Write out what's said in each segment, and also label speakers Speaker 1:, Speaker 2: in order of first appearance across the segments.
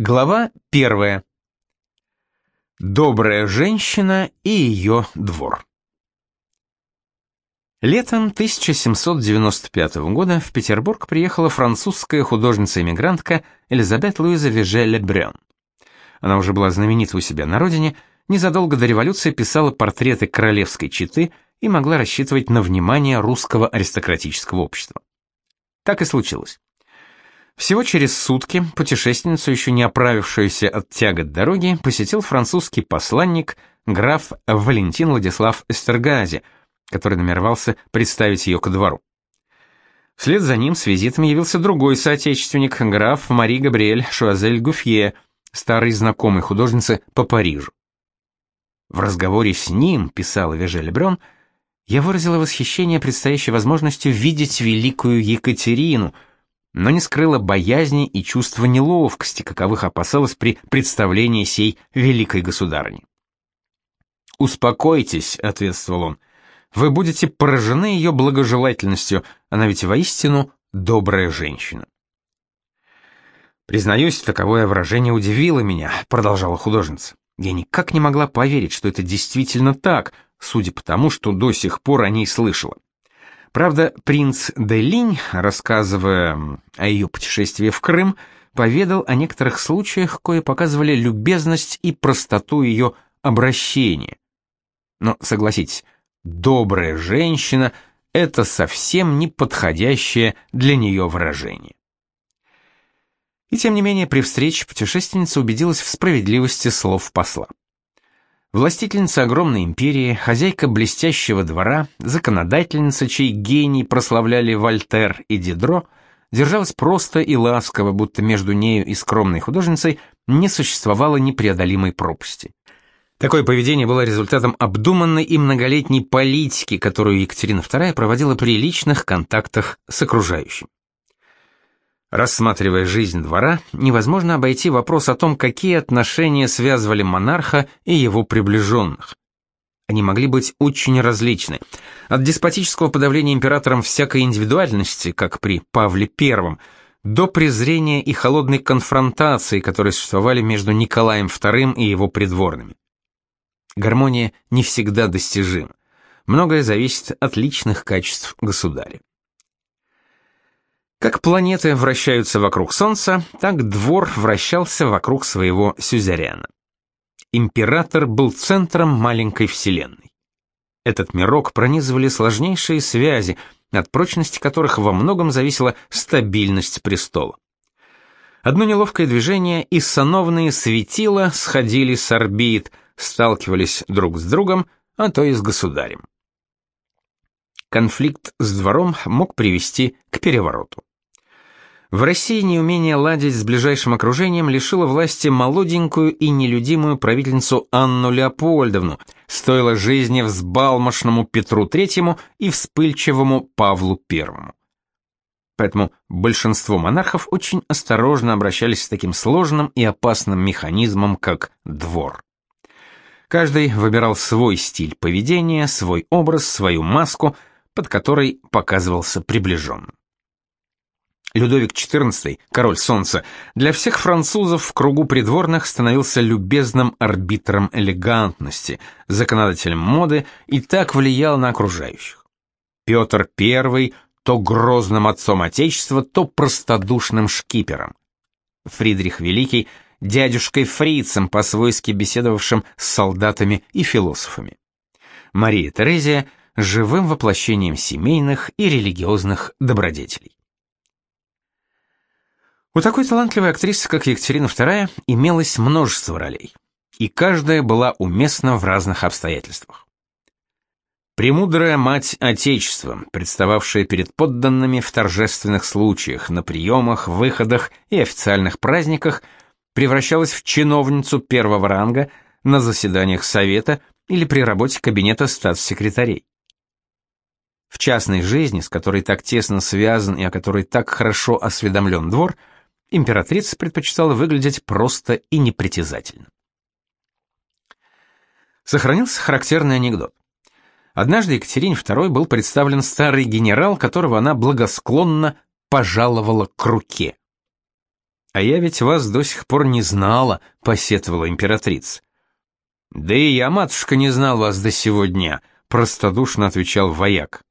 Speaker 1: Глава первая. Добрая женщина и ее двор. Летом 1795 года в Петербург приехала французская художница-эмигрантка Элизабет Луиза Вежеле Брён. Она уже была знаменита у себя на родине, незадолго до революции писала портреты королевской четы и могла рассчитывать на внимание русского аристократического общества. Так и случилось. Всего через сутки путешественницу, еще не оправившуюся от тягот дороги, посетил французский посланник граф Валентин Владислав Эстергази, который намеревался представить ее ко двору. Вслед за ним с визитом явился другой соотечественник, граф Мари Габриэль Шуазель Гуфье, старый знакомый художницы по Парижу. В разговоре с ним, писала Вежель Брён, я выразила восхищение предстоящей возможностью видеть великую Екатерину – но не скрыла боязни и чувства неловкости, каковых опасалась при представлении сей великой государыни. «Успокойтесь», — ответствовал он, — «вы будете поражены ее благожелательностью, она ведь воистину добрая женщина». «Признаюсь, таковое выражение удивило меня», — продолжала художница. «Я никак не могла поверить, что это действительно так, судя по тому, что до сих пор о ней слышала. Правда, принц Делинь, рассказывая о ее путешествии в Крым, поведал о некоторых случаях, кое показывали любезность и простоту ее обращения. Но, согласитесь, добрая женщина — это совсем не подходящее для нее выражение. И тем не менее, при встрече путешественница убедилась в справедливости слов посла. Властительница огромной империи, хозяйка блестящего двора, законодательница, чей гений прославляли Вольтер и Дидро, держалась просто и ласково, будто между нею и скромной художницей не существовало непреодолимой пропасти. Такое поведение было результатом обдуманной и многолетней политики, которую Екатерина II проводила при личных контактах с окружающим. Рассматривая жизнь двора, невозможно обойти вопрос о том, какие отношения связывали монарха и его приближенных. Они могли быть очень различны. От деспотического подавления императором всякой индивидуальности, как при Павле I, до презрения и холодной конфронтации, которые существовали между Николаем II и его придворными. Гармония не всегда достижима. Многое зависит от личных качеств государя. Как планеты вращаются вокруг Солнца, так двор вращался вокруг своего сюзерена. Император был центром маленькой вселенной. Этот мирок пронизывали сложнейшие связи, от прочности которых во многом зависела стабильность престола. Одно неловкое движение, и сановные светила сходили с орбит, сталкивались друг с другом, а то и с государем. Конфликт с двором мог привести к перевороту. В России неумение ладить с ближайшим окружением лишило власти молоденькую и нелюдимую правительницу Анну Леопольдовну, стоило жизни взбалмошному Петру III и вспыльчивому Павлу I. Поэтому большинство монархов очень осторожно обращались с таким сложным и опасным механизмом, как двор. Каждый выбирал свой стиль поведения, свой образ, свою маску, под которой показывался приближенным. Людовик XIV, король солнца, для всех французов в кругу придворных становился любезным арбитром элегантности, законодателем моды и так влиял на окружающих. Петр I то грозным отцом отечества, то простодушным шкипером. Фридрих Великий дядюшкой фрицем, по-свойски беседовавшим с солдатами и философами. Мария Терезия живым воплощением семейных и религиозных добродетелей. У такой талантливой актрисы, как Екатерина II, имелось множество ролей, и каждая была уместна в разных обстоятельствах. Премудрая мать Отечества, представавшая перед подданными в торжественных случаях, на приемах, выходах и официальных праздниках, превращалась в чиновницу первого ранга на заседаниях Совета или при работе кабинета статс-секретарей. В частной жизни, с которой так тесно связан и о которой так хорошо осведомлен двор – императрица предпочитала выглядеть просто и непритязательно. Сохранился характерный анекдот. Однажды Екатерине II был представлен старый генерал, которого она благосклонно пожаловала к руке. А я ведь вас до сих пор не знала, посетовала императрица. Да и я, матушка, не знал вас до сего дня, простодушно отвечал вояк.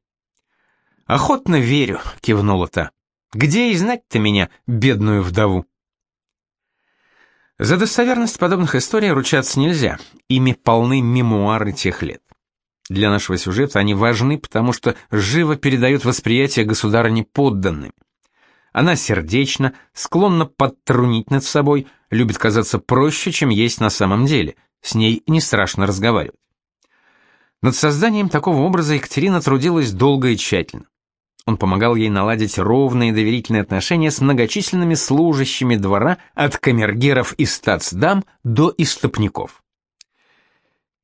Speaker 1: Охотно верю, кивнула та. Где и знать-то меня, бедную вдову? За достоверность подобных историй ручаться нельзя, ими полны мемуары тех лет. Для нашего сюжета они важны, потому что живо передают восприятие государыни подданными. Она сердечна, склонна подтрунить над собой, любит казаться проще, чем есть на самом деле, с ней не страшно разговаривать. Над созданием такого образа Екатерина трудилась долго и тщательно. Он помогал ей наладить ровные доверительные отношения с многочисленными служащими двора от камергеров и статсдам до истопников.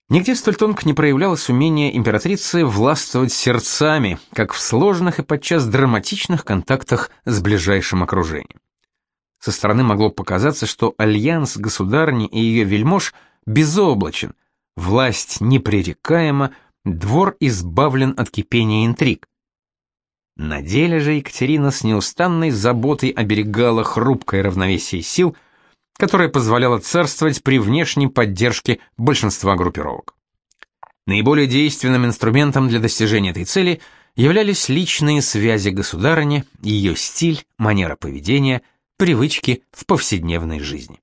Speaker 1: Нигде столь тонко не проявлялось умение императрицы властвовать сердцами, как в сложных и подчас драматичных контактах с ближайшим окружением. Со стороны могло показаться, что альянс государни и ее вельмож безоблачен, власть непререкаема, двор избавлен от кипения интриг. На деле же Екатерина с неустанной заботой оберегала хрупкое равновесие сил, которое позволяло царствовать при внешней поддержке большинства группировок. Наиболее действенным инструментом для достижения этой цели являлись личные связи государыни, ее стиль, манера поведения, привычки в повседневной жизни.